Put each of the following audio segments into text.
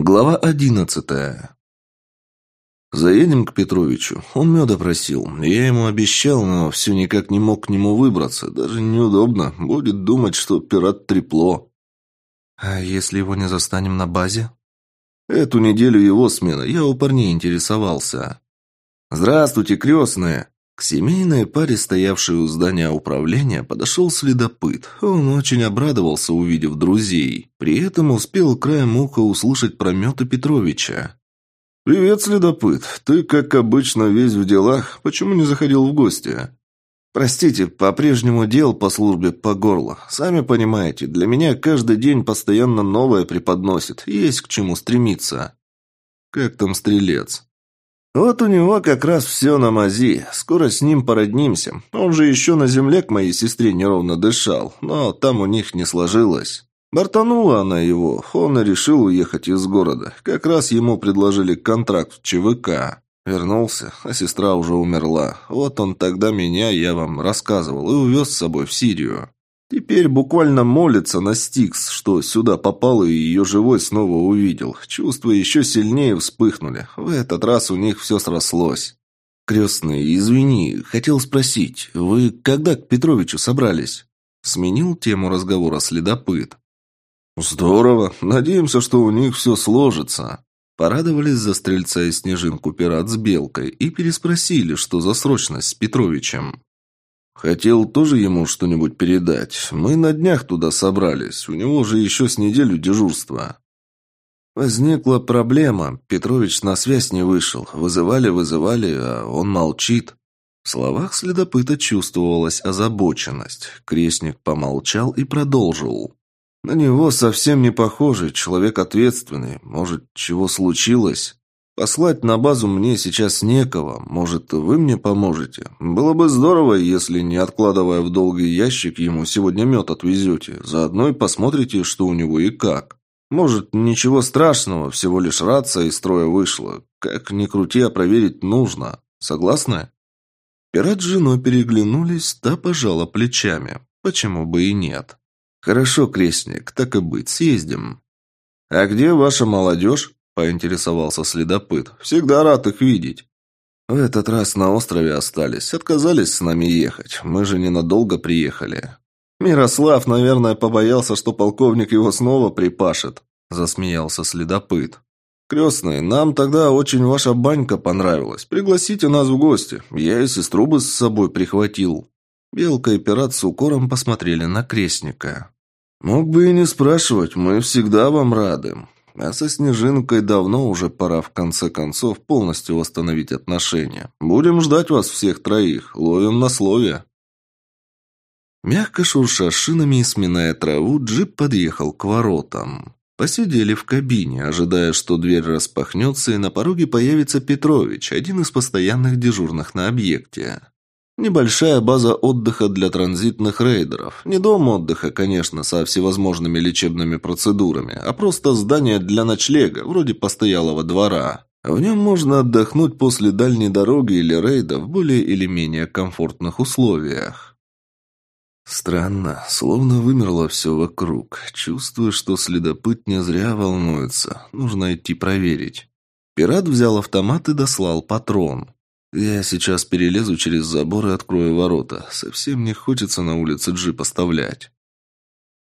Глава одиннадцатая. Заедем к Петровичу. Он меда просил. Я ему обещал, но все никак не мог к нему выбраться. Даже неудобно. Будет думать, что пират трепло. А если его не застанем на базе? Эту неделю его смена. Я у парней интересовался. Здравствуйте, крестные. К семейной паре, стоявшей у здания управления, подошел следопыт. Он очень обрадовался, увидев друзей. При этом успел краем уха услышать про Мета Петровича. «Привет, следопыт. Ты, как обычно, весь в делах. Почему не заходил в гости?» «Простите, по-прежнему дел по службе по горло. Сами понимаете, для меня каждый день постоянно новое преподносит. Есть к чему стремиться». «Как там стрелец?» Вот у него как раз все на мази. Скоро с ним породнимся. Он же еще на земле к моей сестре неровно дышал, но там у них не сложилось. Бортанула она его, он и решил уехать из города. Как раз ему предложили контракт в ЧВК. Вернулся, а сестра уже умерла. Вот он тогда меня, я вам рассказывал, и увез с собой в Сирию. Теперь буквально молится на Стикс, что сюда попал и ее живой снова увидел. Чувства еще сильнее вспыхнули. В этот раз у них все срослось. «Крестный, извини, хотел спросить, вы когда к Петровичу собрались?» Сменил тему разговора следопыт. «Здорово. Надеемся, что у них все сложится». Порадовались за стрельца и снежинку пират с белкой и переспросили, что за срочность с Петровичем. Хотел тоже ему что-нибудь передать. Мы на днях туда собрались. У него же еще с неделю дежурства. Возникла проблема. Петрович на связь не вышел. Вызывали, вызывали, а он молчит. В словах следопыта чувствовалась озабоченность. Крестник помолчал и продолжил. На него совсем не похоже, человек ответственный. Может, чего случилось? Послать на базу мне сейчас некого. Может, вы мне поможете? Было бы здорово, если, не откладывая в долгий ящик, ему сегодня мед отвезете. Заодно и посмотрите, что у него и как. Может, ничего страшного, всего лишь рация из строя вышла. Как ни крути, а проверить нужно. Согласны? Пират с женой переглянулись, та пожала плечами. Почему бы и нет? Хорошо, крестник, так и быть, съездим. А где ваша молодежь? Поинтересовался следопыт. «Всегда рад их видеть». «В этот раз на острове остались. Отказались с нами ехать. Мы же ненадолго приехали». «Мирослав, наверное, побоялся, что полковник его снова припашет», – засмеялся следопыт. «Крестный, нам тогда очень ваша банька понравилась. Пригласите нас в гости. Я и сестру бы с собой прихватил». Белка и пират с укором посмотрели на крестника. «Мог бы и не спрашивать, мы всегда вам рады. А со Снежинкой давно уже пора в конце концов полностью восстановить отношения. Будем ждать вас всех троих. Ловим на слове. Мягко шурша шинами и сминая траву, джип подъехал к воротам. Посидели в кабине, ожидая, что дверь распахнется, и на пороге появится Петрович, один из постоянных дежурных на объекте. Небольшая база отдыха для транзитных рейдеров. Не дом отдыха, конечно, со всевозможными лечебными процедурами, а просто здание для ночлега, вроде постоялого двора. В нем можно отдохнуть после дальней дороги или рейда в более или менее комфортных условиях. Странно, словно вымерло все вокруг. Чувствую, что следопыт не зря волнуется. Нужно идти проверить. Пират взял автомат и дослал патрон. Я сейчас перелезу через забор и открою ворота. Совсем не хочется на улице джип оставлять.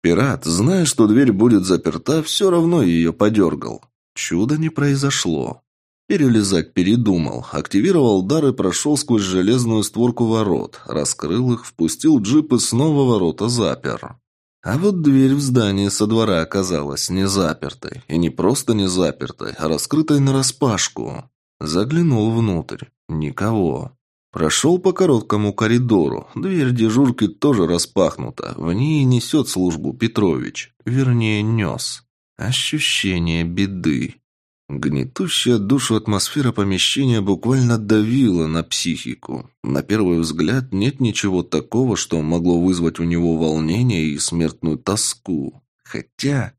Пират, зная, что дверь будет заперта, все равно ее подергал. Чудо не произошло. Перелезать передумал, активировал дар и прошел сквозь железную створку ворот, раскрыл их, впустил джип и снова ворота запер. А вот дверь в здании со двора оказалась не запертой. И не просто не запертой, а раскрытой нараспашку. Заглянул внутрь. Никого. Прошел по короткому коридору. Дверь дежурки тоже распахнута. В ней несет службу Петрович. Вернее, нес. Ощущение беды. Гнетущая душу атмосфера помещения буквально давила на психику. На первый взгляд нет ничего такого, что могло вызвать у него волнение и смертную тоску. Хотя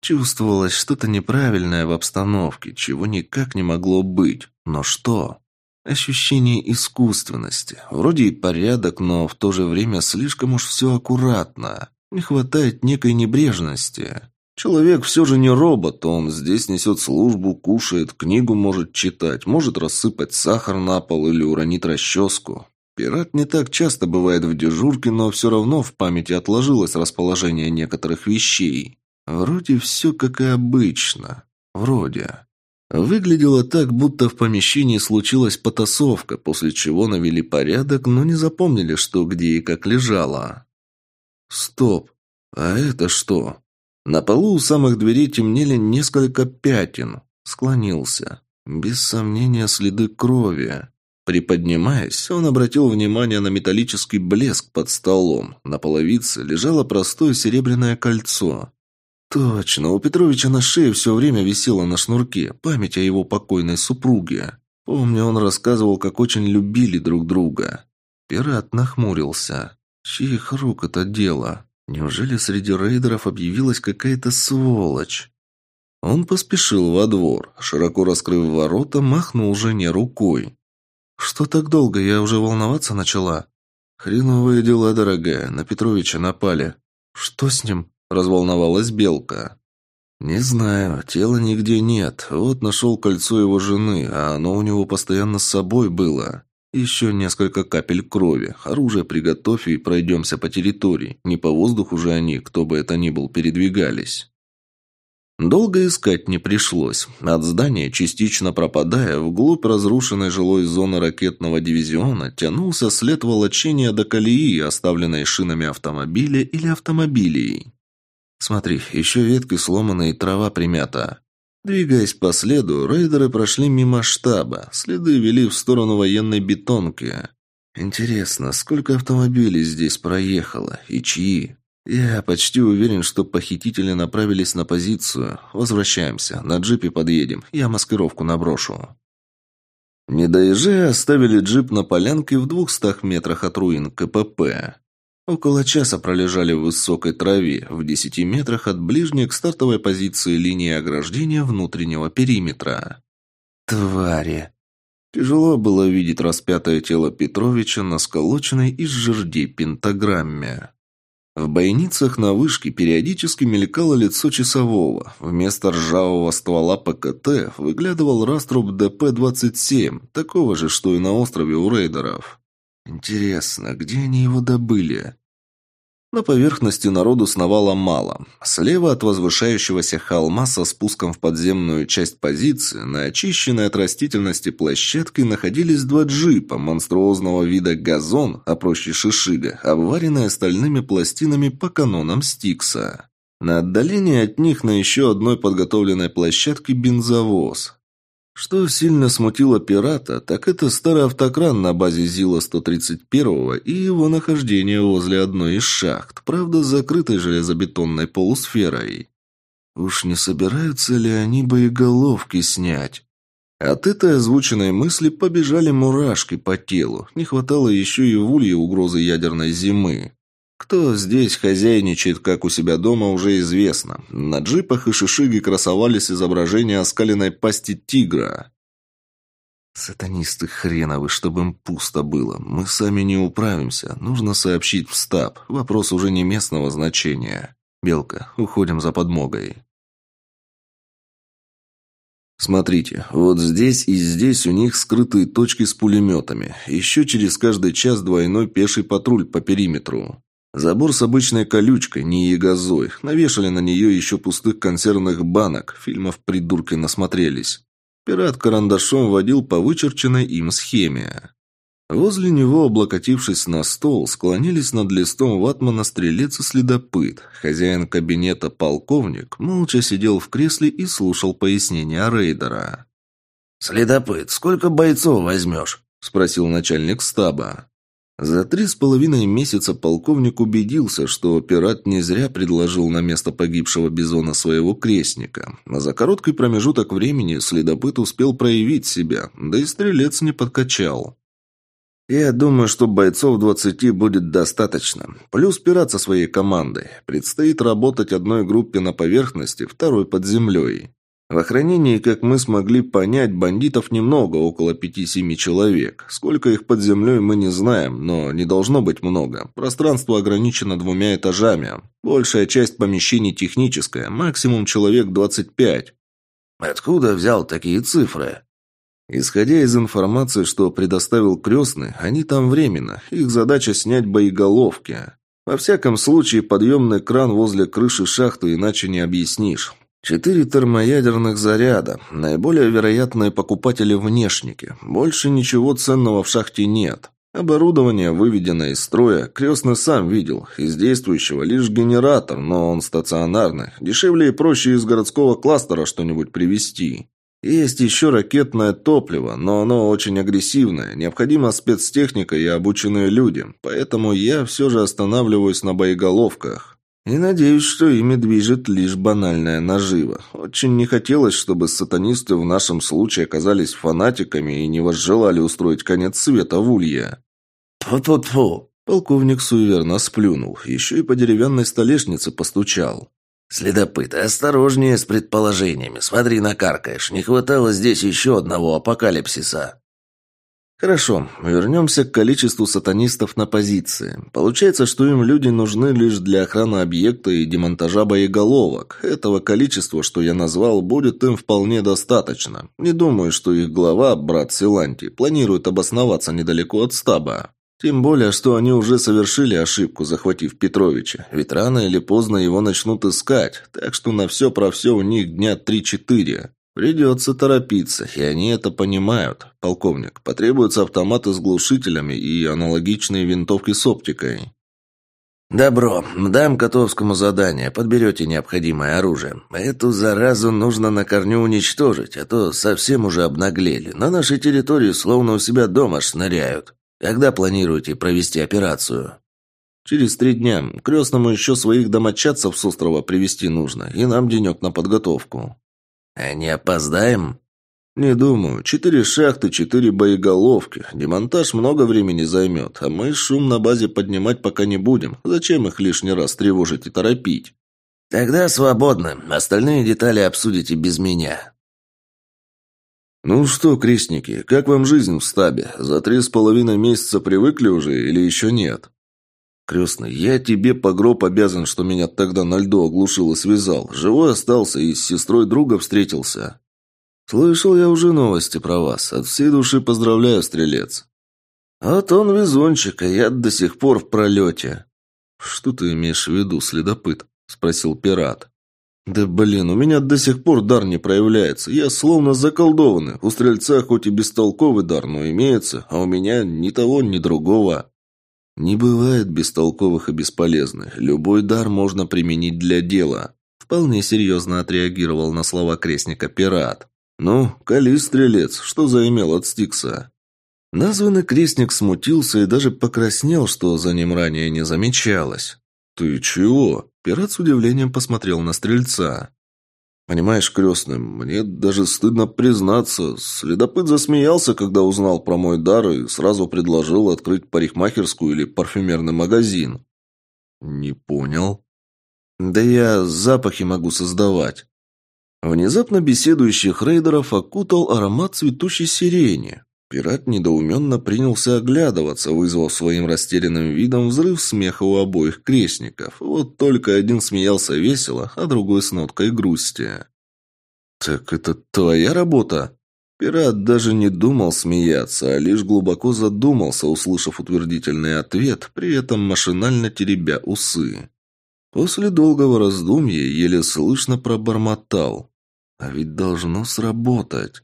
чувствовалось что-то неправильное в обстановке, чего никак не могло быть. Но что? Ощущение искусственности. Вроде и порядок, но в то же время слишком уж все аккуратно. Не хватает некой небрежности. Человек все же не робот, он здесь несет службу, кушает, книгу может читать, может рассыпать сахар на пол или уронить расческу. Пират не так часто бывает в дежурке, но все равно в памяти отложилось расположение некоторых вещей. Вроде все как и обычно. Вроде. Выглядело так, будто в помещении случилась потасовка, после чего навели порядок, но не запомнили, что где и как лежало. Стоп. А это что? На полу у самых дверей темнели несколько пятен. Склонился. Без сомнения, следы крови. Приподнимаясь, он обратил внимание на металлический блеск под столом. На половице лежало простое серебряное кольцо. Точно, у Петровича на шее все время висело на шнурке, память о его покойной супруге. Помню, он рассказывал, как очень любили друг друга. Пират нахмурился. Чьих рук это дело? Неужели среди рейдеров объявилась какая-то сволочь? Он поспешил во двор, широко раскрыв ворота, махнул жене рукой. «Что так долго? Я уже волноваться начала». «Хреновые дела, дорогая. На Петровича напали». «Что с ним?» – разволновалась Белка. «Не знаю. Тела нигде нет. Вот нашел кольцо его жены, а оно у него постоянно с собой было. Еще несколько капель крови. Оружие приготовь и пройдемся по территории. Не по воздуху же они, кто бы это ни был, передвигались». Долго искать не пришлось. От здания, частично пропадая, вглубь разрушенной жилой зоны ракетного дивизиона тянулся след волочения до колеи, оставленной шинами автомобиля или автомобилей. «Смотри, еще ветки сломаны и трава примята». Двигаясь по следу, рейдеры прошли мимо штаба. Следы вели в сторону военной бетонки. Интересно, сколько автомобилей здесь проехало и чьи? «Я почти уверен, что похитители направились на позицию. Возвращаемся. На джипе подъедем. Я маскировку наброшу». Не доезжая, оставили джип на полянке в двухстах метрах от руин КПП. Около часа пролежали в высокой траве, в десяти метрах от ближней к стартовой позиции линии ограждения внутреннего периметра. «Твари!» Тяжело было видеть распятое тело Петровича на сколоченной из жердей пентаграмме. В бойницах на вышке периодически мелькало лицо часового. Вместо ржавого ствола ПКТ выглядывал раструб ДП-27, такого же, что и на острове у рейдеров. Интересно, где они его добыли? На поверхности народу сновало мало. Слева от возвышающегося холма со спуском в подземную часть позиции на очищенной от растительности площадке находились два джипа монструозного вида газон, а проще шишига, обваренная стальными пластинами по канонам Стикса. На отдалении от них на еще одной подготовленной площадке бензовоз. Что сильно смутило пирата, так это старый автокран на базе ЗИЛа-131 и его нахождение возле одной из шахт, правда, закрытой железобетонной полусферой. Уж не собираются ли они боеголовки снять? От этой озвученной мысли побежали мурашки по телу. Не хватало еще и в улье угрозы ядерной зимы. Кто здесь хозяйничает, как у себя дома, уже известно. На джипах и шишиге красовались изображения оскаленной пасти тигра. «Сатанисты хреновы, чтобы им пусто было. Мы сами не управимся. Нужно сообщить в стаб. Вопрос уже не местного значения. Белка, уходим за подмогой». Смотрите, вот здесь и здесь у них скрытые точки с пулеметами. Еще через каждый час двойной пеший патруль по периметру. Забор с обычной колючкой, не ягозой. Навешали на нее еще пустых консервных банок. Фильмов придурки насмотрелись. Пират карандашом водил по вычерченной им схеме. Возле него, облокотившись на стол, склонились над листом ватмана стрелец и следопыт. Хозяин кабинета, полковник, молча сидел в кресле и слушал пояснения рейдера. «Следопыт, сколько бойцов возьмешь?» – спросил начальник стаба. За три с половиной месяца полковник убедился, что пират не зря предложил на место погибшего бизона своего крестника. А за короткий промежуток времени следопыт успел проявить себя, да и стрелец не подкачал. «Я думаю, что бойцов двадцати будет достаточно. Плюс пират со своей командой. Предстоит работать одной группе на поверхности, второй под землей. В охранении, как мы смогли понять, бандитов немного, около пяти-семи человек. Сколько их под землей, мы не знаем, но не должно быть много. Пространство ограничено двумя этажами. Большая часть помещений техническая, максимум человек двадцать пять. Откуда взял такие цифры? Исходя из информации, что предоставил крестный, они там временно. Их задача снять боеголовки. Во всяком случае, подъемный кран возле крыши шахты иначе не объяснишь. Четыре термоядерных заряда. Наиболее вероятные покупатели внешники. Больше ничего ценного в шахте нет. Оборудование выведено из строя. Крестный сам видел. Из действующего лишь генератор, но он стационарный. Дешевле и проще из городского кластера что-нибудь привезти. Есть еще ракетное топливо, но оно очень агрессивное. Необходима спецтехника и обученные люди. Поэтому я все же останавливаюсь на боеголовках. И надеюсь, что ими движет лишь банальная нажива. Очень не хотелось, чтобы сатанисты в нашем случае оказались фанатиками и не возжелали устроить конец света в улье. Тьфу-тьфу-тьфу. Полковник суеверно сплюнул, еще и по деревянной столешнице постучал. «Следопыт, осторожнее с предположениями. Смотри, накаркаешь. Не хватало здесь еще одного апокалипсиса». Хорошо, вернемся к количеству сатанистов на позиции. Получается, что им люди нужны лишь для охраны объекта и демонтажа боеголовок. Этого количества, что я назвал, будет им вполне достаточно. Не думаю, что их глава, брат Силанти, планирует обосноваться недалеко от стаба. Тем более, что они уже совершили ошибку, захватив Петровича. Ведь рано или поздно его начнут искать, так что на все про все у них дня три-четыре. «Придется торопиться, и они это понимают. Полковник, потребуются автоматы с глушителями и аналогичные винтовки с оптикой». «Добро. Дам Котовскому задание. Подберете необходимое оружие. Эту заразу нужно на корню уничтожить, а то совсем уже обнаглели. На нашей территории словно у себя дома шныряют. Когда планируете провести операцию?» «Через три дня. Крестному еще своих домочадцев с острова привести нужно, и нам денек на подготовку». «А не опоздаем?» «Не думаю. Четыре шахты, четыре боеголовки. Демонтаж много времени займет, а мы шум на базе поднимать пока не будем. Зачем их лишний раз тревожить и торопить?» «Тогда свободно. Остальные детали обсудите без меня». «Ну что, крестники, как вам жизнь в стабе? За три с половиной месяца привыкли уже или еще нет?» «Крестный, я тебе по гроб обязан, что меня тогда на льду оглушил и связал. Живой остался и с сестрой друга встретился». «Слышал я уже новости про вас. От всей души поздравляю, стрелец». «Вот он везунчик, а я до сих пор в пролете». «Что ты имеешь в виду, следопыт?» – спросил пират. «Да блин, у меня до сих пор дар не проявляется. Я словно заколдованный. У стрельца хоть и бестолковый дар, но имеется, а у меня ни того, ни другого». Не бывает бестолковых и бесполезных. Любой дар можно применить для дела. Вполне серьезно отреагировал на слова крестника пират. «Ну, кали, стрелец, что заимел от Стикса?» Названный крестник смутился и даже покраснел, что за ним ранее не замечалось. «Ты чего?» Пират с удивлением посмотрел на стрельца. Понимаешь, крестный, мне даже стыдно признаться. Следопыт засмеялся, когда узнал про мой дар и сразу предложил открыть парикмахерскую или парфюмерный магазин. Не понял. Да я запахи могу создавать. Внезапно беседующих рейдеров окутал аромат цветущей сирени. Пират недоуменно принялся оглядываться, вызвав своим растерянным видом взрыв смеха у обоих крестников. Вот только один смеялся весело, а другой с ноткой грусти. «Так это твоя работа?» Пират даже не думал смеяться, а лишь глубоко задумался, услышав утвердительный ответ, при этом машинально теребя усы. После долгого раздумья еле слышно пробормотал. «А ведь должно сработать».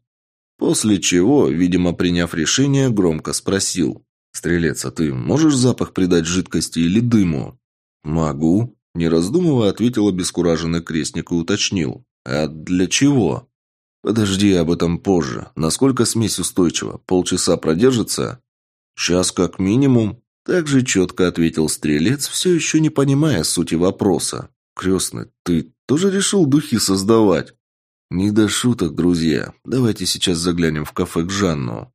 После чего, видимо, приняв решение, громко спросил. «Стрелец, а ты можешь запах придать жидкости или дыму?» «Могу», – не раздумывая, ответил обескураженный крестник и уточнил. «А для чего?» «Подожди об этом позже. Насколько смесь устойчива? Полчаса продержится?» «Час как минимум», – также четко ответил стрелец, все еще не понимая сути вопроса. «Крестный, ты тоже решил духи создавать?» «Не до шуток, друзья. Давайте сейчас заглянем в кафе к Жанну».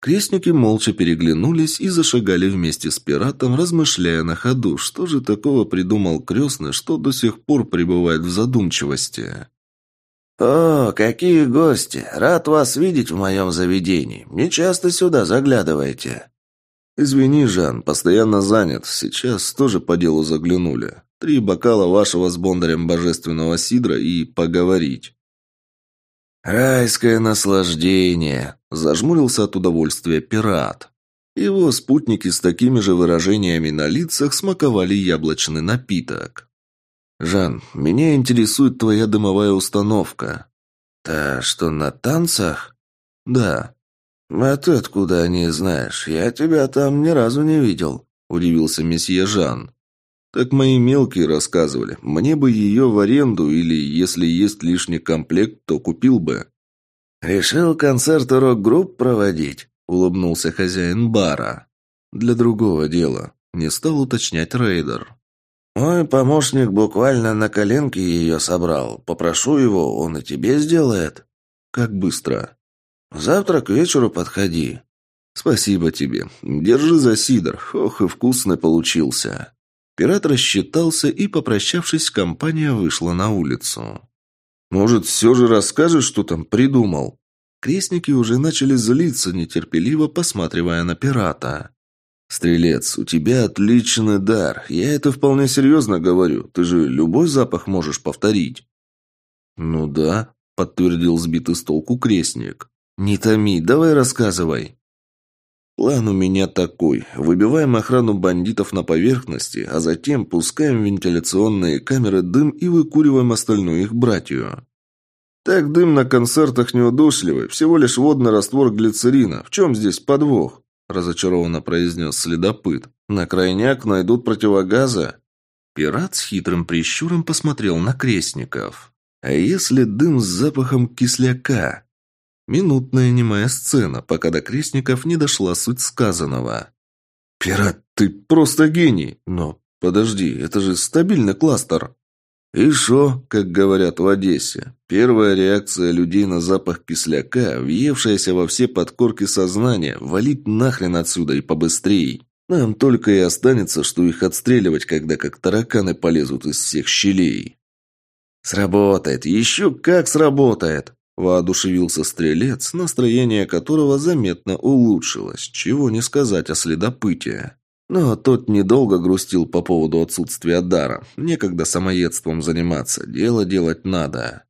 Крестники молча переглянулись и зашагали вместе с пиратом, размышляя на ходу, что же такого придумал крестный, что до сих пор пребывает в задумчивости. «О, какие гости! Рад вас видеть в моем заведении. Не часто сюда заглядываете». «Извини, Жан, постоянно занят. Сейчас тоже по делу заглянули. Три бокала вашего с Бондарем божественного сидра и поговорить». «Райское наслаждение!» – зажмурился от удовольствия пират. Его спутники с такими же выражениями на лицах смаковали яблочный напиток. «Жан, меня интересует твоя дымовая установка». «Та, что на танцах?» «Да». «А ты откуда о ней знаешь? Я тебя там ни разу не видел», – удивился месье Жан. «Так мои мелкие рассказывали. Мне бы ее в аренду или, если есть лишний комплект, то купил бы». «Решил концерты рок-групп проводить?» – улыбнулся хозяин бара. «Для другого дела», – не стал уточнять рейдер. «Мой помощник буквально на коленке ее собрал. Попрошу его, он и тебе сделает». «Как быстро?» «Завтра к вечеру подходи». «Спасибо тебе. Держи за сидор. Ох, и вкусный получился». Пират рассчитался, и, попрощавшись, компания вышла на улицу. «Может, все же расскажешь, что там придумал?» Крестники уже начали злиться, нетерпеливо посматривая на пирата. «Стрелец, у тебя отличный дар. Я это вполне серьезно говорю. Ты же любой запах можешь повторить». «Ну да», — подтвердил сбитый с толку крестник. «Не томи, давай рассказывай». План у меня такой. Выбиваем охрану бандитов на поверхности, а затем пускаем в вентиляционные камеры дым и выкуриваем остальную их братью. Так дым на концертах неудушливый, всего лишь водный раствор глицерина. В чем здесь подвох? Разочарованно произнес следопыт. На крайняк найдут противогаза? Пират с хитрым прищуром посмотрел на крестников. А если дым с запахом кисляка? Минутная немая сцена, пока до крестников не дошла суть сказанного. «Пират, ты просто гений! Но подожди, это же стабильный кластер!» «И шо, как говорят в Одессе, первая реакция людей на запах кисляка, въевшаяся во все подкорки сознания, валить нахрен отсюда и побыстрей. Нам только и останется, что их отстреливать, когда как тараканы полезут из всех щелей». «Сработает! Еще как сработает!» Воодушевился стрелец, настроение которого заметно улучшилось, чего не сказать о следопыте. Но тот недолго грустил по поводу отсутствия дара. Некогда самоедством заниматься, дело делать надо.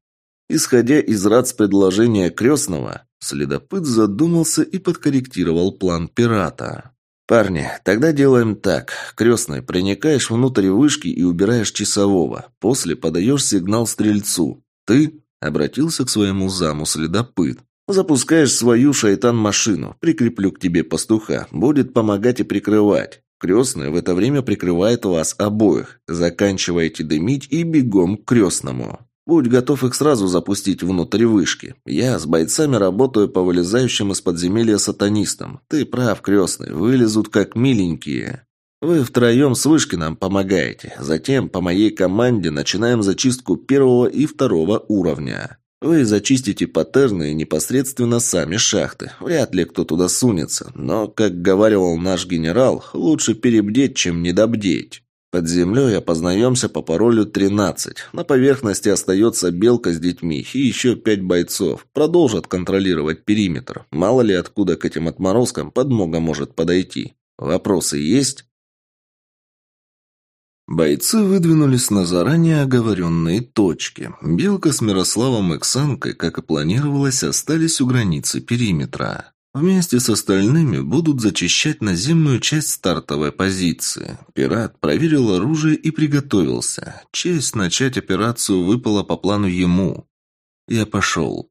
Исходя из рац предложения крестного, следопыт задумался и подкорректировал план пирата. «Парни, тогда делаем так. Крестный, проникаешь внутрь вышки и убираешь часового. После подаешь сигнал стрельцу. Ты Обратился к своему заму следопыт. «Запускаешь свою шайтан-машину. Прикреплю к тебе пастуха. Будет помогать и прикрывать. Крестный в это время прикрывает вас обоих. Заканчиваете дымить и бегом к крестному. Будь готов их сразу запустить внутрь вышки. Я с бойцами работаю по вылезающим из подземелья сатанистам. Ты прав, крестный, вылезут как миленькие. Вы втроем с вышки нам помогаете. Затем по моей команде начинаем зачистку первого и второго уровня. Вы зачистите паттерны и непосредственно сами шахты. Вряд ли кто туда сунется. Но, как говаривал наш генерал, лучше перебдеть, чем недобдеть. Под землей опознаемся по паролю 13. На поверхности остается Белка с детьми и еще пять бойцов. Продолжат контролировать периметр. Мало ли откуда к этим отморозкам подмога может подойти. Вопросы есть? Бойцы выдвинулись на заранее оговоренные точки. Белка с Мирославом и Ксанкой, как и планировалось, остались у границы периметра. Вместе с остальными будут зачищать наземную часть стартовой позиции. Пират проверил оружие и приготовился. Честь начать операцию выпала по плану ему. Я пошел.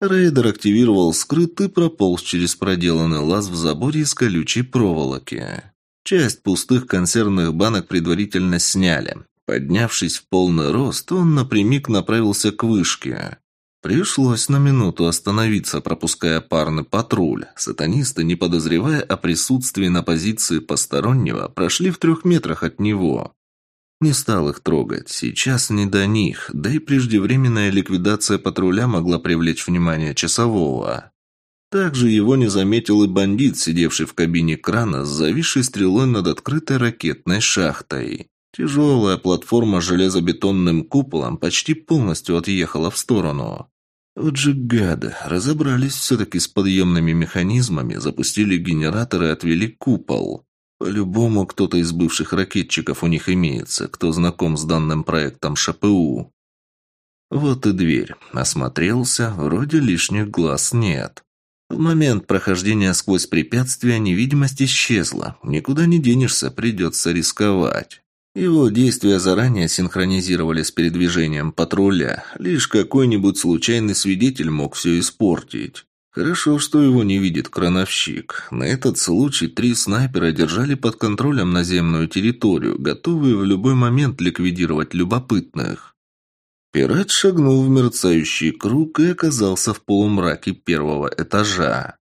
Рейдер активировал скрыт и прополз через проделанный лаз в заборе из колючей проволоки. Часть пустых консервных банок предварительно сняли. Поднявшись в полный рост, он напрямик направился к вышке. Пришлось на минуту остановиться, пропуская парный патруль. Сатанисты, не подозревая о присутствии на позиции постороннего, прошли в трех метрах от него. Не стал их трогать. Сейчас не до них, да и преждевременная ликвидация патруля могла привлечь внимание часового. Также его не заметил и бандит, сидевший в кабине крана с зависшей стрелой над открытой ракетной шахтой. Тяжелая платформа с железобетонным куполом почти полностью отъехала в сторону. Вот же гады, разобрались все-таки с подъемными механизмами, запустили генераторы и отвели купол. По-любому кто-то из бывших ракетчиков у них имеется, кто знаком с данным проектом ШПУ. Вот и дверь. Осмотрелся, вроде лишних глаз нет. В момент прохождения сквозь препятствия невидимость исчезла. Никуда не денешься, придется рисковать. Его действия заранее синхронизировали с передвижением патруля. Лишь какой-нибудь случайный свидетель мог все испортить. Хорошо, что его не видит крановщик. На этот случай три снайпера держали под контролем наземную территорию, готовые в любой момент ликвидировать любопытных. Пират шагнул в мерцающий круг и оказался в полумраке первого этажа.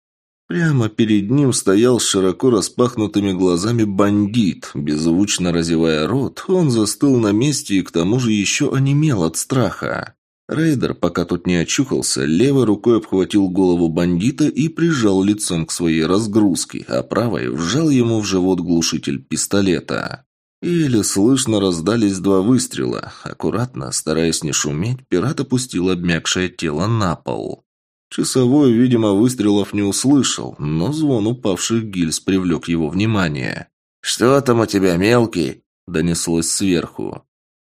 Прямо перед ним стоял с широко распахнутыми глазами бандит. Беззвучно разевая рот, он застыл на месте и к тому же еще онемел от страха. Рейдер, пока тот не очухался, левой рукой обхватил голову бандита и прижал лицом к своей разгрузке, а правой вжал ему в живот глушитель пистолета. Еле слышно раздались два выстрела. Аккуратно, стараясь не шуметь, пират опустил обмякшее тело на пол. Часовой, видимо, выстрелов не услышал, но звон упавших гильз привлек его внимание. «Что там у тебя, мелкий?» – донеслось сверху.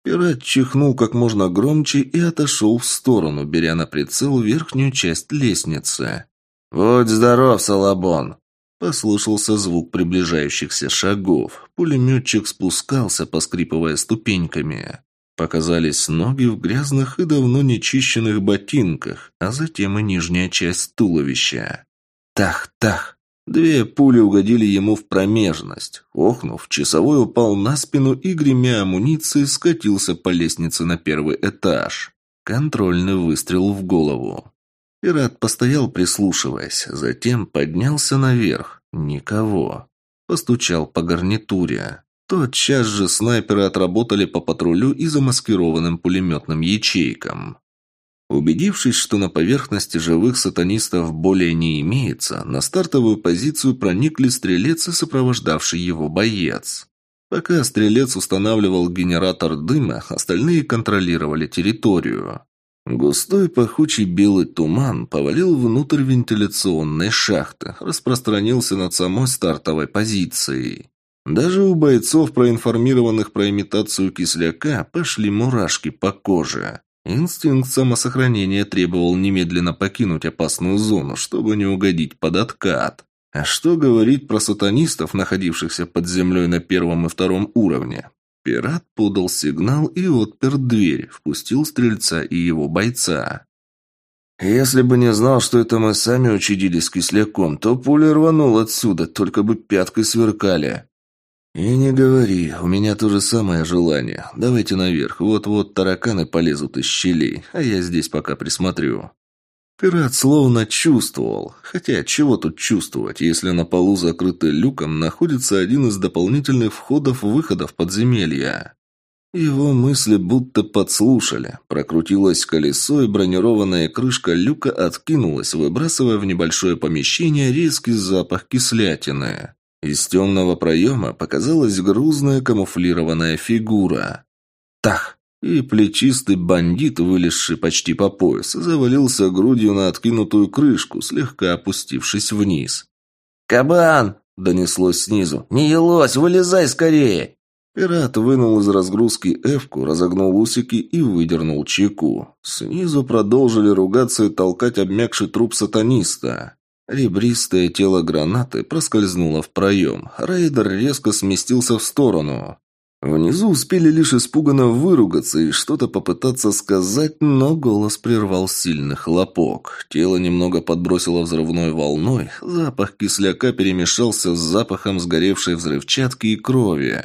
Пират чихнул как можно громче и отошел в сторону, беря на прицел верхнюю часть лестницы. «Будь здоров, Салабон!» Послышался звук приближающихся шагов. Пулеметчик спускался, поскрипывая ступеньками. Показались ноги в грязных и давно нечищенных ботинках, а затем и нижняя часть туловища. Тах-тах! Две пули угодили ему в промежность. Охнув, часовой упал на спину и, гремя амуниции, скатился по лестнице на первый этаж. Контрольный выстрел в голову. Пират постоял, прислушиваясь, затем поднялся наверх. Никого. Постучал по гарнитуре. Тотчас же снайперы отработали по патрулю и замаскированным пулеметным ячейкам. Убедившись, что на поверхности живых сатанистов более не имеется, на стартовую позицию проникли стрелец и сопровождавший его боец. Пока стрелец устанавливал генератор дыма, остальные контролировали территорию. Густой пахучий белый туман повалил внутрь вентиляционной шахты, распространился над самой стартовой позицией. Даже у бойцов, проинформированных про имитацию кисляка, пошли мурашки по коже. Инстинкт самосохранения требовал немедленно покинуть опасную зону, чтобы не угодить под откат. А что говорить про сатанистов, находившихся под землей на первом и втором уровне? Пират подал сигнал и отпер дверь, впустил стрельца и его бойца. «Если бы не знал, что это мы сами учудили с кисляком, то пуля рванул отсюда, только бы пяткой сверкали». «И не говори, у меня то же самое желание. Давайте наверх, вот-вот тараканы полезут из щелей, а я здесь пока присмотрю». Пират словно чувствовал. Хотя, чего тут чувствовать, если на полу, закрытый люком, находится один из дополнительных входов-выходов подземелья? Его мысли будто подслушали. Прокрутилось колесо, и бронированная крышка люка откинулась, выбрасывая в небольшое помещение резкий запах кислятины. Из темного проема показалась грузная камуфлированная фигура. Тах! И плечистый бандит, вылезший почти по пояс, завалился грудью на откинутую крышку, слегка опустившись вниз. «Кабан!» – донеслось снизу. «Не елось, вылезай скорее!» Пират вынул из разгрузки эвку, разогнул усики и выдернул чеку. Снизу продолжили ругаться и толкать обмякший труп сатаниста. Ребристое тело гранаты проскользнуло в проем. Рейдер резко сместился в сторону. Внизу успели лишь испуганно выругаться и что-то попытаться сказать, но голос прервал сильный хлопок. Тело немного подбросило взрывной волной, запах кисляка перемешался с запахом сгоревшей взрывчатки и крови.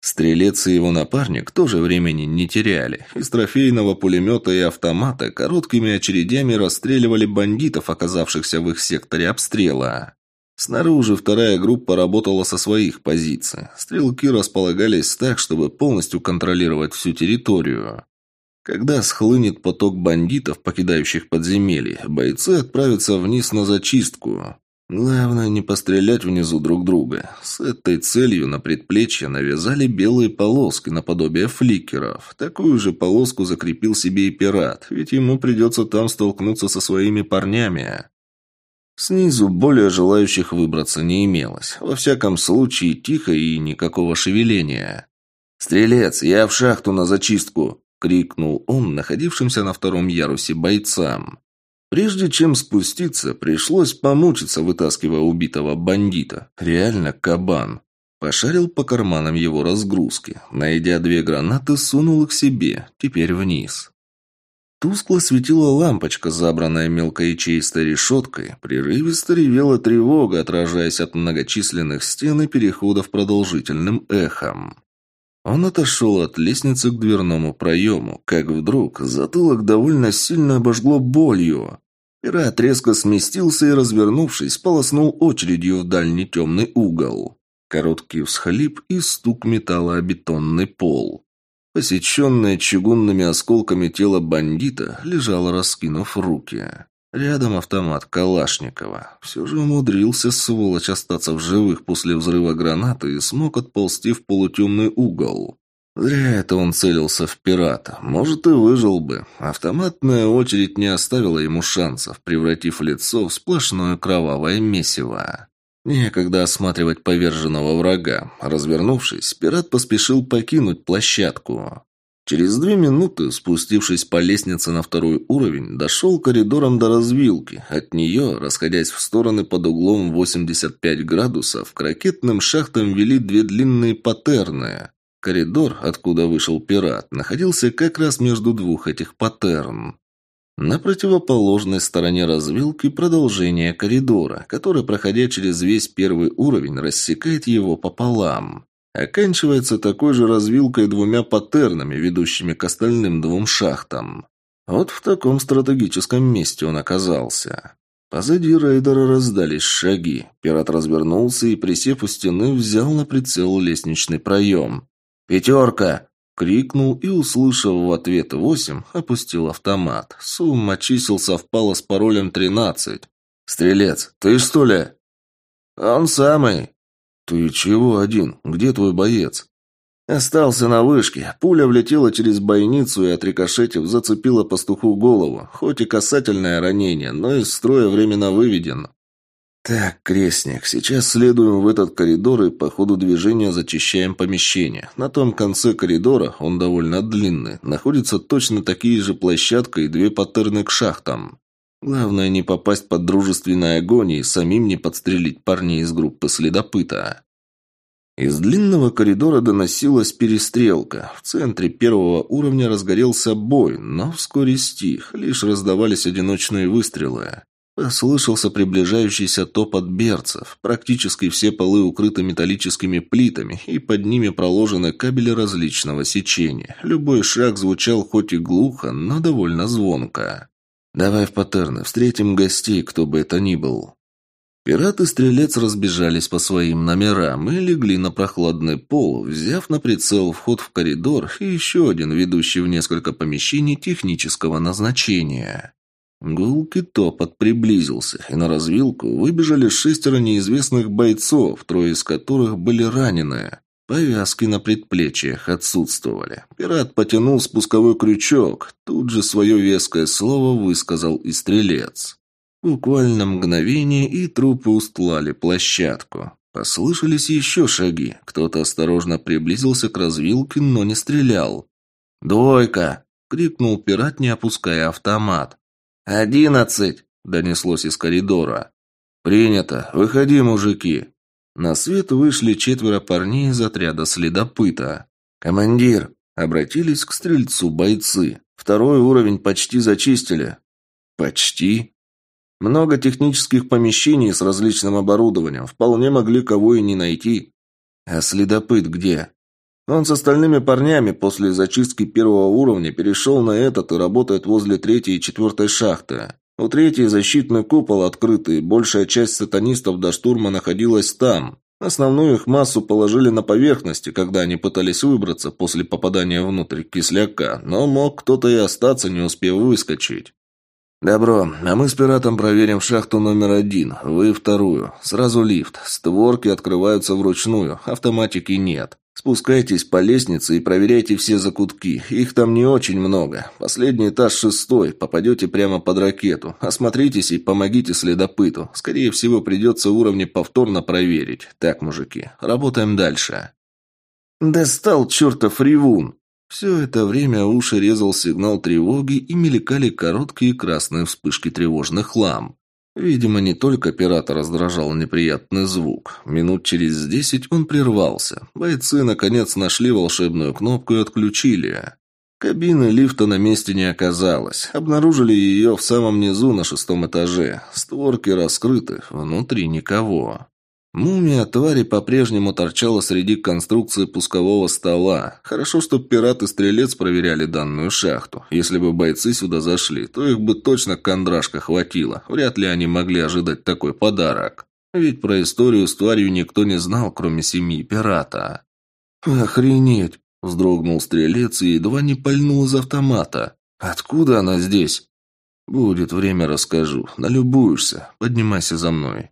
Стрелец и его напарник тоже времени не теряли. Из трофейного пулемета и автомата короткими очередями расстреливали бандитов, оказавшихся в их секторе обстрела. Снаружи вторая группа работала со своих позиций. Стрелки располагались так, чтобы полностью контролировать всю территорию. Когда схлынет поток бандитов, покидающих подземелье, бойцы отправятся вниз на зачистку. Главное не пострелять внизу друг друга. С этой целью на предплечье навязали белые полоски наподобие фликеров. Такую же полоску закрепил себе и пират, ведь ему придется там столкнуться со своими парнями. Снизу более желающих выбраться не имелось. Во всяком случае, тихо и никакого шевеления. «Стрелец, я в шахту на зачистку!» — крикнул он находившимся на втором ярусе бойцам. Прежде чем спуститься, пришлось помучиться, вытаскивая убитого бандита. Реально кабан. Пошарил по карманам его разгрузки. Найдя две гранаты, сунул их себе. Теперь вниз. Тускло светила лампочка, забранная мелкой ячеистой решеткой. Прерывисто ревела тревога, отражаясь от многочисленных стен и переходов продолжительным эхом. Он отошел от лестницы к дверному проему, как вдруг затылок довольно сильно обожгло болью. Пират резко сместился и, развернувшись, полоснул очередью в дальний темный угол. Короткий всхлип и стук металла о бетонный пол. Посеченное чугунными осколками тело бандита лежало, раскинув руки. Рядом автомат Калашникова. Все же умудрился, сволочь, остаться в живых после взрыва гранаты и смог отползти в полутемный угол. Зря это он целился в пирата. Может, и выжил бы. Автоматная очередь не оставила ему шансов, превратив лицо в сплошное кровавое месиво. Некогда осматривать поверженного врага. Развернувшись, пират поспешил покинуть площадку. Через две минуты, спустившись по лестнице на второй уровень, дошел коридором до развилки. От нее, расходясь в стороны под углом 85 градусов, к ракетным шахтам вели две длинные паттерны. Коридор, откуда вышел пират, находился как раз между двух этих паттерн. На противоположной стороне развилки продолжение коридора, который, проходя через весь первый уровень, рассекает его пополам. Оканчивается такой же развилкой двумя паттернами, ведущими к остальным двум шахтам. Вот в таком стратегическом месте он оказался. Позади рейдера раздались шаги. Пират развернулся и, присев у стены, взял на прицел лестничный проем. «Пятерка!» — крикнул и, услышав в ответ «восемь», опустил автомат. Сумма чисел совпала с паролем «тринадцать». «Стрелец, ты что ли?» «Он самый!» «Ты чего один? Где твой боец?» Остался на вышке. Пуля влетела через бойницу и, отрикошетив, зацепила пастуху голову. Хоть и касательное ранение, но из строя временно выведен. «Так, крестник, сейчас следуем в этот коридор и по ходу движения зачищаем помещение. На том конце коридора, он довольно длинный, находятся точно такие же площадка и две паттерны к шахтам. Главное не попасть под дружественный огонь и самим не подстрелить парней из группы следопыта. Из длинного коридора доносилась перестрелка. В центре первого уровня разгорелся бой, но вскоре стих, лишь раздавались одиночные выстрелы. Послышался приближающийся топот берцев. Практически все полы укрыты металлическими плитами, и под ними проложены кабели различного сечения. Любой шаг звучал хоть и глухо, но довольно звонко. «Давай в паттерны, встретим гостей, кто бы это ни был». Пират и стрелец разбежались по своим номерам и легли на прохладный пол, взяв на прицел вход в коридор и еще один, ведущий в несколько помещений технического назначения. Гулкий топот приблизился, и на развилку выбежали шестеро неизвестных бойцов, трое из которых были ранены. Повязки на предплечьях отсутствовали. Пират потянул спусковой крючок. Тут же свое веское слово высказал и стрелец. Буквально мгновение, и трупы устлали площадку. Послышались еще шаги. Кто-то осторожно приблизился к развилке, но не стрелял. «Двойка!» — крикнул пират, не опуская автомат. «Одиннадцать!» — донеслось из коридора. «Принято! Выходи, мужики!» На свет вышли четверо парней из отряда следопыта. «Командир!» – обратились к стрельцу бойцы. «Второй уровень почти зачистили». «Почти?» «Много технических помещений с различным оборудованием. Вполне могли кого и не найти». «А следопыт где?» Он с остальными парнями после зачистки первого уровня перешел на этот и работает возле третьей и четвертой шахты. У третьей защитный купол открытый, большая часть сатанистов до штурма находилась там. Основную их массу положили на поверхности, когда они пытались выбраться после попадания внутрь кисляка, но мог кто-то и остаться, не успев выскочить. «Добро. А мы с пиратом проверим шахту номер один. Вы вторую. Сразу лифт. Створки открываются вручную. Автоматики нет. Спускайтесь по лестнице и проверяйте все закутки. Их там не очень много. Последний этаж шестой. Попадете прямо под ракету. Осмотритесь и помогите следопыту. Скорее всего, придется уровни повторно проверить. Так, мужики, работаем дальше». «Достал чертов ревун!» Все это время уши резал сигнал тревоги и мелькали короткие красные вспышки тревожных ламп. Видимо, не только пирата раздражал неприятный звук. Минут через десять он прервался. Бойцы, наконец, нашли волшебную кнопку и отключили. Кабины лифта на месте не оказалось. Обнаружили ее в самом низу на шестом этаже. Створки раскрыты, внутри никого. Мумия твари по-прежнему торчала среди конструкции пускового стола. Хорошо, что пират и стрелец проверяли данную шахту. Если бы бойцы сюда зашли, то их бы точно кондрашка хватило. Вряд ли они могли ожидать такой подарок. Ведь про историю с тварью никто не знал, кроме семьи пирата. «Охренеть!» – вздрогнул стрелец и едва не пальнул из автомата. «Откуда она здесь?» «Будет время, расскажу. Налюбуешься. Поднимайся за мной».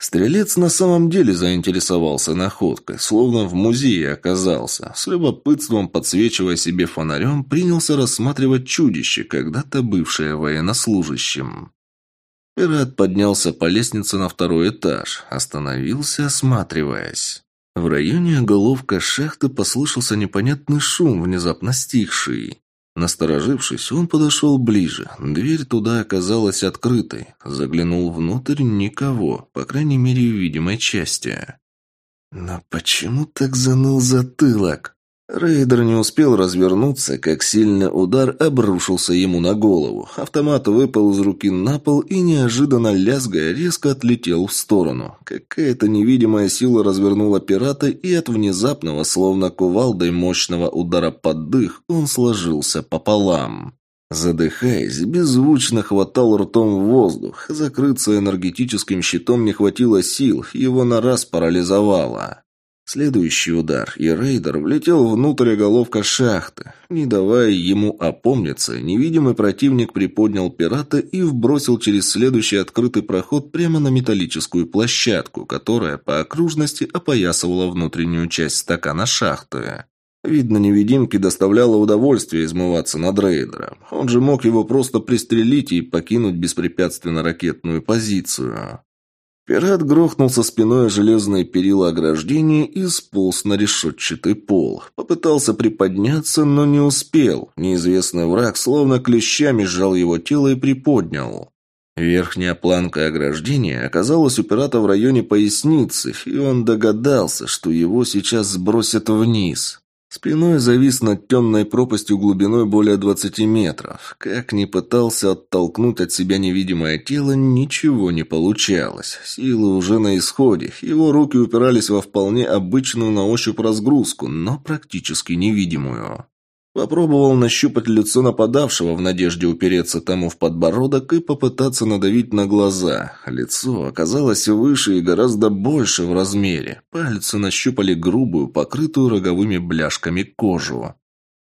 Стрелец на самом деле заинтересовался находкой, словно в музее оказался. С любопытством, подсвечивая себе фонарем, принялся рассматривать чудище, когда-то бывшее военнослужащим. Пират поднялся по лестнице на второй этаж, остановился, осматриваясь. В районе головка шахты послышался непонятный шум, внезапно стихший. Насторожившись, он подошел ближе. Дверь туда оказалась открытой. Заглянул внутрь – никого, по крайней мере, в видимой части. Но почему так заныл затылок? Рейдер не успел развернуться, как сильный удар обрушился ему на голову. Автомат выпал из руки на пол и, неожиданно лязгая, резко отлетел в сторону. Какая-то невидимая сила развернула пирата, и от внезапного, словно кувалдой мощного удара под дых, он сложился пополам. Задыхаясь, беззвучно хватал ртом в воздух. Закрыться энергетическим щитом не хватило сил, его на раз парализовало. Следующий удар, и рейдер влетел внутрь головка шахты. Не давая ему опомниться, невидимый противник приподнял пирата и вбросил через следующий открытый проход прямо на металлическую площадку, которая по окружности опоясывала внутреннюю часть стакана шахты. Видно, невидимке доставляло удовольствие измываться над рейдером. Он же мог его просто пристрелить и покинуть беспрепятственно ракетную позицию. Пират грохнулся спиной о железные перила ограждения и сполз на решетчатый пол. Попытался приподняться, но не успел. Неизвестный враг словно клещами сжал его тело и приподнял. Верхняя планка ограждения оказалась у пирата в районе поясницы, и он догадался, что его сейчас сбросят вниз. Спиной завис над темной пропастью глубиной более двадцати метров. Как ни пытался оттолкнуть от себя невидимое тело, ничего не получалось. Силы уже на исходе. Его руки упирались во вполне обычную на ощупь разгрузку, но практически невидимую. Попробовал нащупать лицо нападавшего в надежде упереться тому в подбородок и попытаться надавить на глаза. Лицо оказалось выше и гораздо больше в размере. Пальцы нащупали грубую, покрытую роговыми бляшками кожу.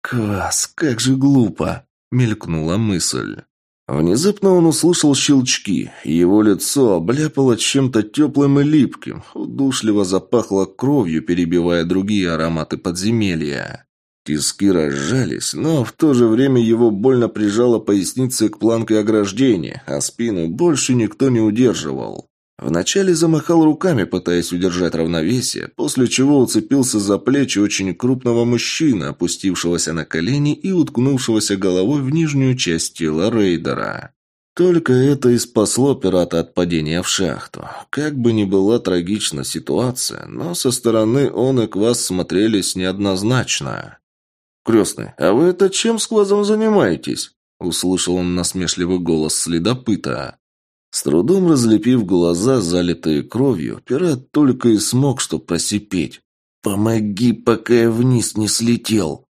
«Квас, как же глупо!» — мелькнула мысль. Внезапно он услышал щелчки. Его лицо обляпало чем-то теплым и липким. Удушливо запахло кровью, перебивая другие ароматы подземелья. Тиски разжались, но в то же время его больно прижало поясницей к планке ограждения, а спину больше никто не удерживал. Вначале замахал руками, пытаясь удержать равновесие, после чего уцепился за плечи очень крупного мужчины, опустившегося на колени и уткнувшегося головой в нижнюю часть тела рейдера. Только это и спасло пирата от падения в шахту. Как бы ни была трагична ситуация, но со стороны он и Квас смотрелись неоднозначно. «Крестный, а вы это чем с глазом занимаетесь?» Услышал он насмешливый голос следопыта. С трудом разлепив глаза, залитые кровью, пират только и смог что просипеть. «Помоги, пока я вниз не слетел!»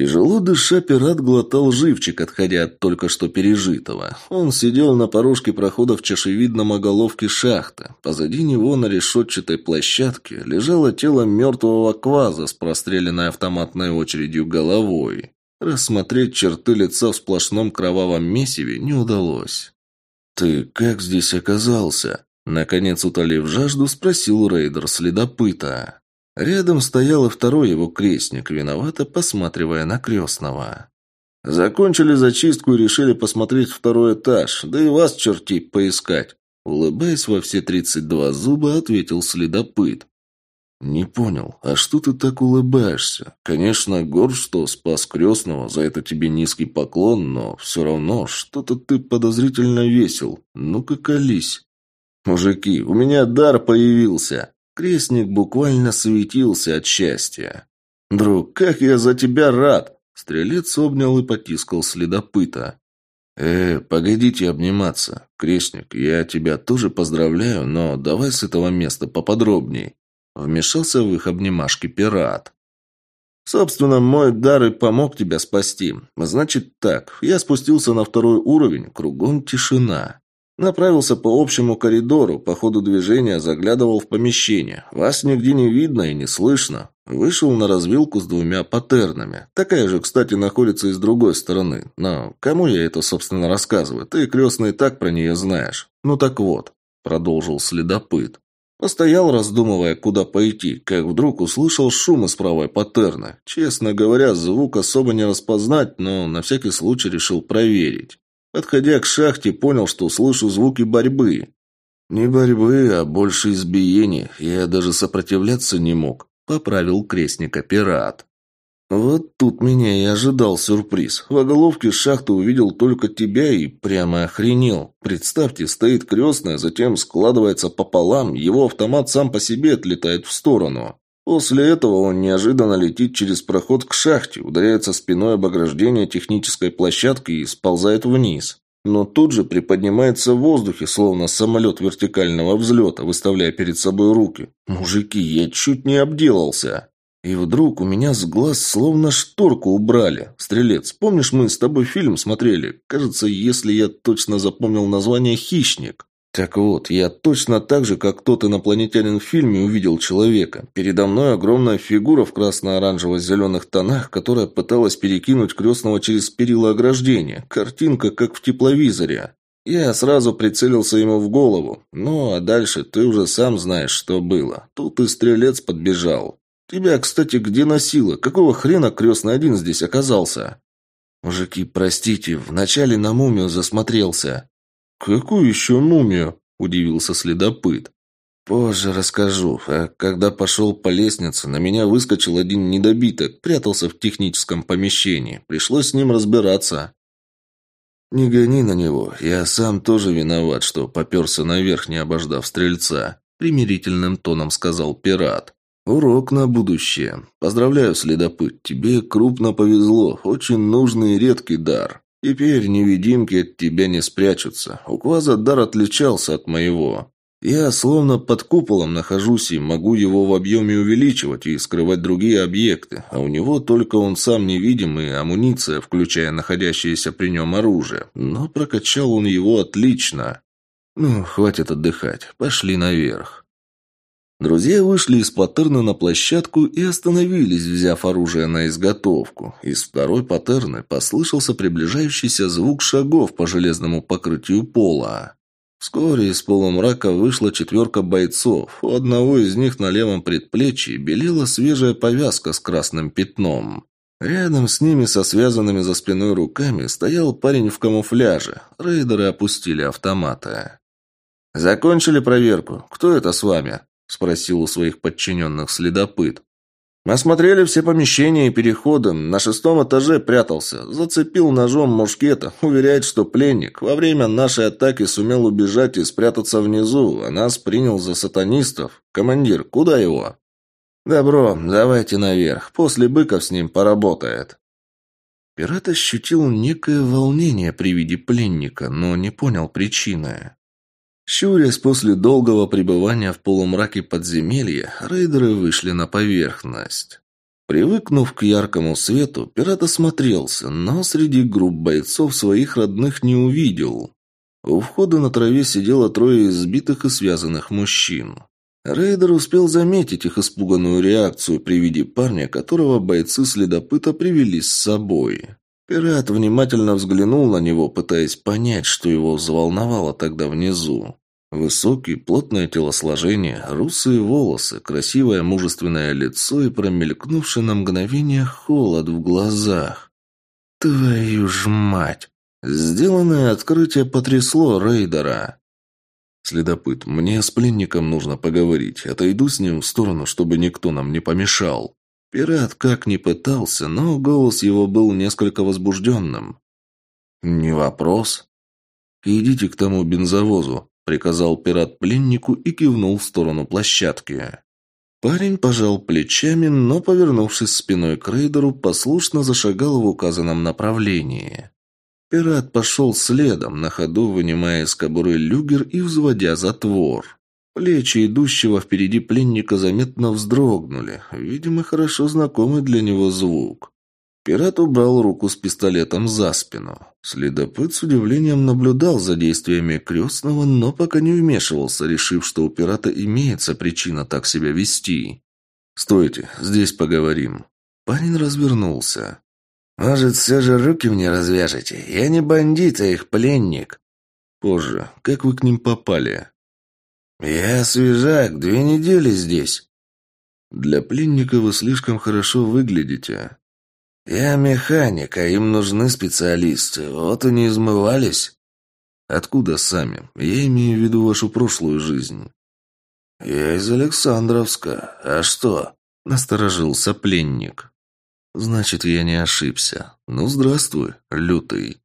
Тяжело дыша, пират глотал живчик, отходя от только что пережитого. Он сидел на порожке прохода в чашевидном оголовке шахты. Позади него на решетчатой площадке лежало тело мертвого кваза с простреленной автоматной очередью головой. Рассмотреть черты лица в сплошном кровавом месиве не удалось. «Ты как здесь оказался?» Наконец, утолив жажду, спросил рейдер следопыта. Рядом стоял и второй его крестник, виновато посматривая на крестного. «Закончили зачистку и решили посмотреть второй этаж, да и вас, черти, поискать», улыбаясь во все тридцать два зуба, ответил следопыт. «Не понял, а что ты так улыбаешься? Конечно, гор, что спас крестного, за это тебе низкий поклон, но все равно что-то ты подозрительно весел. Ну-ка колись». «Мужики, у меня дар появился!» Крестник буквально светился от счастья. «Друг, как я за тебя рад!» Стрелец обнял и потискал следопыта. «Э, погодите обниматься. Крестник, я тебя тоже поздравляю, но давай с этого места поподробней. Вмешался в их обнимашки пират. «Собственно, мой дар и помог тебя спасти. Значит так, я спустился на второй уровень, кругом тишина. Направился по общему коридору, по ходу движения заглядывал в помещение. Вас нигде не видно и не слышно. Вышел на развилку с двумя паттернами. Такая же, кстати, находится и с другой стороны. Но кому я это, собственно, рассказываю? Ты, крестный, так про нее знаешь. Ну так вот, продолжил следопыт. Постоял, раздумывая, куда пойти, как вдруг услышал шум из правой паттерна. Честно говоря, звук особо не распознать, но на всякий случай решил проверить. Подходя к шахте, понял, что слышу звуки борьбы. Не борьбы, а больше избиения. Я даже сопротивляться не мог. Поправил крестника пират. Вот тут меня и ожидал сюрприз. В оголовке шахты увидел только тебя и прямо охренел. Представьте, стоит крестная, затем складывается пополам, его автомат сам по себе отлетает в сторону. После этого он неожиданно летит через проход к шахте, ударяется спиной об ограждение технической площадки и сползает вниз. Но тут же приподнимается в воздухе, словно самолет вертикального взлета, выставляя перед собой руки. «Мужики, я чуть не обделался!» И вдруг у меня с глаз словно шторку убрали. Стрелец, помнишь, мы с тобой фильм смотрели? Кажется, если я точно запомнил название «Хищник». Так вот, я точно так же, как тот инопланетянин в фильме, увидел человека. Передо мной огромная фигура в красно-оранжево-зеленых тонах, которая пыталась перекинуть крестного через перила ограждения. Картинка, как в тепловизоре. Я сразу прицелился ему в голову. Ну, а дальше ты уже сам знаешь, что было. Тут и стрелец подбежал. «Тебя, кстати, где носило? Какого хрена крестный один здесь оказался?» «Мужики, простите, вначале на мумию засмотрелся». «Какую еще мумию?» – удивился следопыт. «Позже расскажу. А когда пошел по лестнице, на меня выскочил один недобиток, прятался в техническом помещении. Пришлось с ним разбираться». «Не гони на него. Я сам тоже виноват, что поперся наверх, не обождав стрельца», – примирительным тоном сказал пират. «Урок на будущее. Поздравляю, следопыт, тебе крупно повезло. Очень нужный и редкий дар. Теперь невидимки от тебя не спрячутся. У Кваза дар отличался от моего. Я словно под куполом нахожусь и могу его в объеме увеличивать и скрывать другие объекты, а у него только он сам невидим и амуниция, включая находящееся при нем оружие. Но прокачал он его отлично. Ну, хватит отдыхать. Пошли наверх. Друзья вышли из паттерна на площадку и остановились, взяв оружие на изготовку. Из второй паттерны послышался приближающийся звук шагов по железному покрытию пола. Вскоре из полумрака вышла четверка бойцов. У одного из них на левом предплечье белела свежая повязка с красным пятном. Рядом с ними со связанными за спиной руками стоял парень в камуфляже. Рейдеры опустили автоматы. «Закончили проверку. Кто это с вами?» Спросил у своих подчиненных следопыт. Осмотрели все помещения и переходы. На шестом этаже прятался. Зацепил ножом мушкета. Уверяет, что пленник. Во время нашей атаки сумел убежать и спрятаться внизу, а нас принял за сатанистов. Командир, куда его? Добро, давайте наверх. После Быков с ним поработает. Пират ощутил некое волнение при виде пленника, но не понял причины. Щурясь после долгого пребывания в полумраке подземелья, рейдеры вышли на поверхность. Привыкнув к яркому свету, пират осмотрелся, но среди групп бойцов своих родных не увидел. У входа на траве сидело трое избитых и связанных мужчин. Рейдер успел заметить их испуганную реакцию при виде парня, которого бойцы следопыта привели с собой. Пират внимательно взглянул на него, пытаясь понять, что его взволновало тогда внизу. Высокий, плотное телосложение, русые волосы, красивое мужественное лицо и промелькнувший на мгновение холод в глазах. Твою ж мать! Сделанное открытие потрясло рейдера. «Следопыт, мне с пленником нужно поговорить. Отойду с ним в сторону, чтобы никто нам не помешал». Пират как ни пытался, но голос его был несколько возбужденным. «Не вопрос. Идите к тому бензовозу», — приказал пират пленнику и кивнул в сторону площадки. Парень пожал плечами, но, повернувшись спиной к рейдеру, послушно зашагал в указанном направлении. Пират пошел следом, на ходу вынимая из кобуры люгер и взводя затвор. Плечи идущего впереди пленника заметно вздрогнули. Видимо, хорошо знакомый для него звук. Пират убрал руку с пистолетом за спину. Следопыт с удивлением наблюдал за действиями крестного, но пока не вмешивался, решив, что у пирата имеется причина так себя вести. «Стойте, здесь поговорим». Парень развернулся. «Может, все же руки мне развяжете? Я не бандит, а их пленник». «Позже. Как вы к ним попали?» «Я свежак, две недели здесь». «Для пленника вы слишком хорошо выглядите». «Я механик, а им нужны специалисты. Вот и не измывались». «Откуда сами? Я имею в виду вашу прошлую жизнь». «Я из Александровска. А что?» – насторожился пленник. «Значит, я не ошибся. Ну, здравствуй, лютый».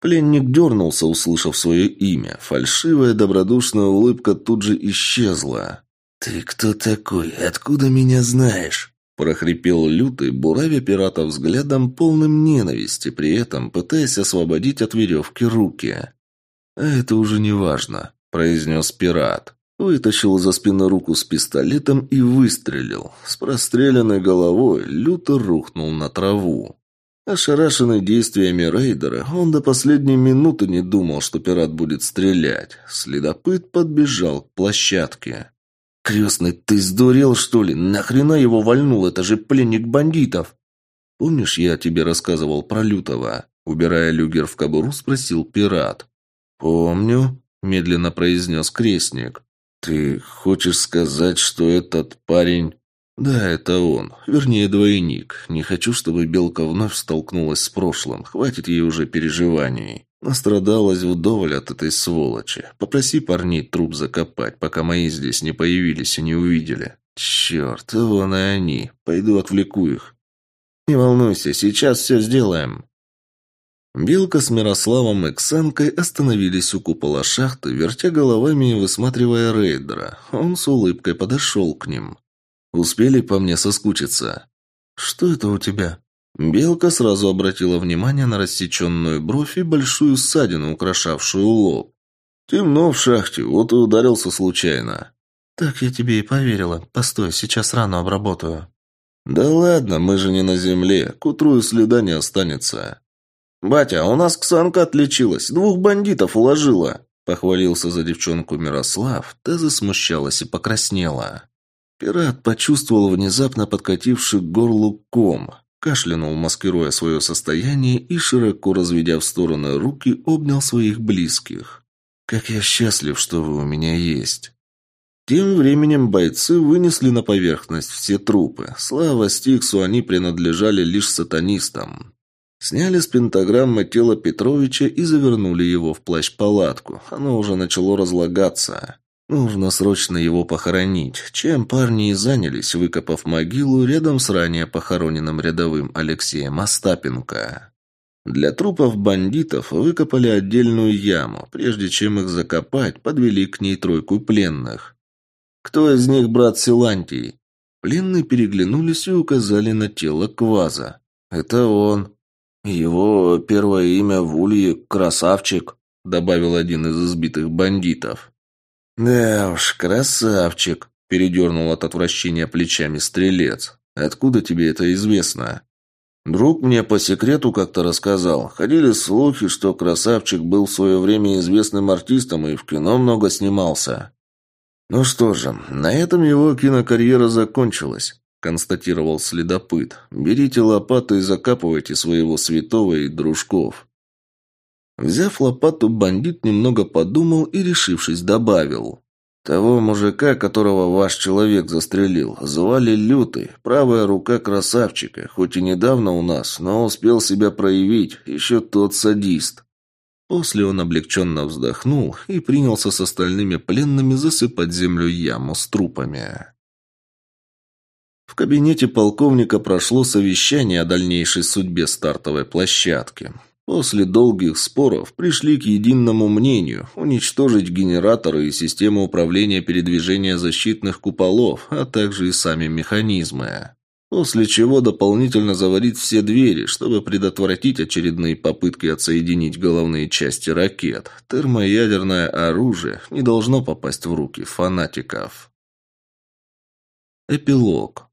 Пленник дернулся, услышав свое имя. Фальшивая добродушная улыбка тут же исчезла. «Ты кто такой? Откуда меня знаешь?» Прохрипел лютый, буравя пирата взглядом, полным ненависти, при этом пытаясь освободить от веревки руки. «А это уже не важно», – произнес пират. Вытащил за спины руку с пистолетом и выстрелил. С простреленной головой люто рухнул на траву. Ошарашенный действиями рейдера, он до последней минуты не думал, что пират будет стрелять. Следопыт подбежал к площадке. «Крестный, ты сдурел, что ли? Нахрена его вальнул? Это же пленник бандитов!» «Помнишь, я тебе рассказывал про Лютого?» Убирая люгер в кобуру, спросил пират. «Помню», – медленно произнес крестник. «Ты хочешь сказать, что этот парень...» «Да, это он. Вернее, двойник. Не хочу, чтобы Белка вновь столкнулась с прошлым. Хватит ей уже переживаний. Настрадалась вдоволь от этой сволочи. Попроси парней труп закопать, пока мои здесь не появились и не увидели. Черт, вон и они. Пойду отвлеку их. Не волнуйся, сейчас все сделаем». Белка с Мирославом и Ксанкой остановились у купола шахты, вертя головами и высматривая рейдера. Он с улыбкой подошел к ним. Успели по мне соскучиться. «Что это у тебя?» Белка сразу обратила внимание на рассеченную бровь и большую ссадину, украшавшую лоб. «Темно в шахте, вот и ударился случайно». «Так я тебе и поверила. Постой, сейчас рану обработаю». «Да ладно, мы же не на земле. К утру и следа не останется». «Батя, у нас Ксанка отличилась. Двух бандитов уложила», – похвалился за девчонку Мирослав. Та засмущалась и покраснела. Пират почувствовал внезапно подкативший к горлу ком. Кашлянул, маскируя свое состояние, и, широко разведя в стороны руки, обнял своих близких. «Как я счастлив, что вы у меня есть!» Тем временем бойцы вынесли на поверхность все трупы. Слава Стиксу, они принадлежали лишь сатанистам. Сняли с пентаграммы тело Петровича и завернули его в плащ-палатку. Оно уже начало разлагаться. Нужно срочно его похоронить, чем парни и занялись, выкопав могилу рядом с ранее похороненным рядовым Алексеем Остапенко. Для трупов бандитов выкопали отдельную яму. Прежде чем их закопать, подвели к ней тройку пленных. «Кто из них брат Силантий?» Пленные переглянулись и указали на тело Кваза. «Это он. Его первое имя в Улье – Красавчик», – добавил один из избитых бандитов. «Да уж, красавчик!» – передернул от отвращения плечами стрелец. «Откуда тебе это известно?» «Друг мне по секрету как-то рассказал. Ходили слухи, что красавчик был в свое время известным артистом и в кино много снимался». «Ну что же, на этом его кинокарьера закончилась», – констатировал следопыт. «Берите лопату и закапывайте своего святого и дружков». Взяв лопату, бандит немного подумал и, решившись, добавил. «Того мужика, которого ваш человек застрелил, звали Лютый, правая рука красавчика, хоть и недавно у нас, но успел себя проявить, еще тот садист». После он облегченно вздохнул и принялся с остальными пленными засыпать землю яму с трупами. В кабинете полковника прошло совещание о дальнейшей судьбе стартовой площадки. После долгих споров пришли к единому мнению – уничтожить генераторы и систему управления передвижения защитных куполов, а также и сами механизмы. После чего дополнительно заварить все двери, чтобы предотвратить очередные попытки отсоединить головные части ракет. Термоядерное оружие не должно попасть в руки фанатиков. Эпилог.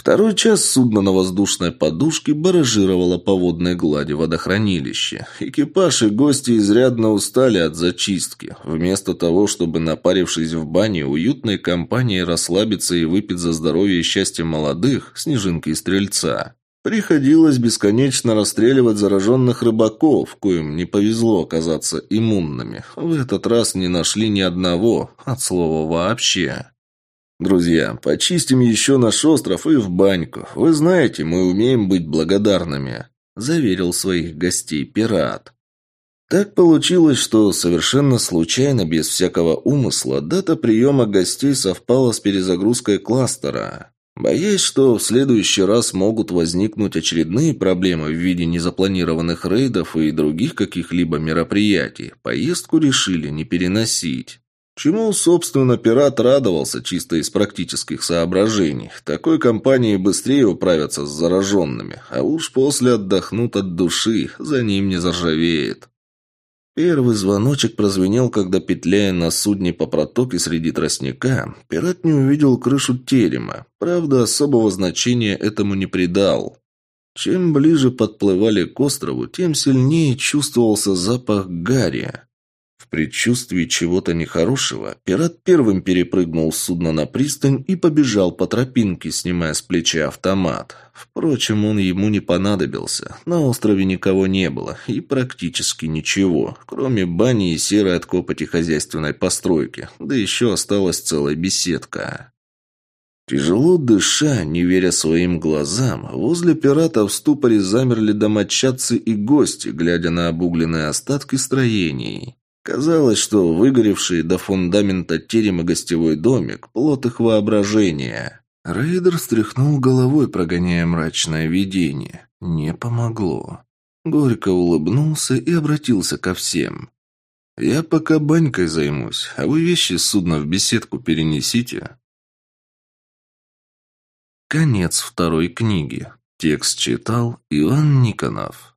Второй час судно на воздушной подушке баражировало по водной глади водохранилища. Экипаж и гости изрядно устали от зачистки. Вместо того, чтобы, напарившись в бане, уютной компанией расслабиться и выпить за здоровье и счастье молодых, снежинки и стрельца, приходилось бесконечно расстреливать зараженных рыбаков, коим не повезло оказаться иммунными. В этот раз не нашли ни одного, от слова «вообще». «Друзья, почистим еще наш остров и в баньку. Вы знаете, мы умеем быть благодарными», – заверил своих гостей пират. Так получилось, что совершенно случайно, без всякого умысла, дата приема гостей совпала с перезагрузкой кластера. Боясь, что в следующий раз могут возникнуть очередные проблемы в виде незапланированных рейдов и других каких-либо мероприятий, поездку решили не переносить. Чему, собственно, пират радовался чисто из практических соображений. Такой компании быстрее управятся с зараженными, а уж после отдохнут от души, за ним не заржавеет. Первый звоночек прозвенел, когда, петляя на судне по протоке среди тростника, пират не увидел крышу терема. Правда, особого значения этому не придал. Чем ближе подплывали к острову, тем сильнее чувствовался запах гари предчувствии чего-то нехорошего, пират первым перепрыгнул с судна на пристань и побежал по тропинке, снимая с плеча автомат. Впрочем, он ему не понадобился. На острове никого не было, и практически ничего, кроме бани и серой от копоти хозяйственной постройки, да еще осталась целая беседка. Тяжело дыша, не веря своим глазам, возле пирата в ступоре замерли домочадцы и гости, глядя на обугленные остатки строений. Казалось, что выгоревший до фундамента терема гостевой домик – плод их воображения. Рейдер стряхнул головой, прогоняя мрачное видение. Не помогло. Горько улыбнулся и обратился ко всем. «Я пока банькой займусь, а вы вещи с судна в беседку перенесите». Конец второй книги. Текст читал Иван Никонов.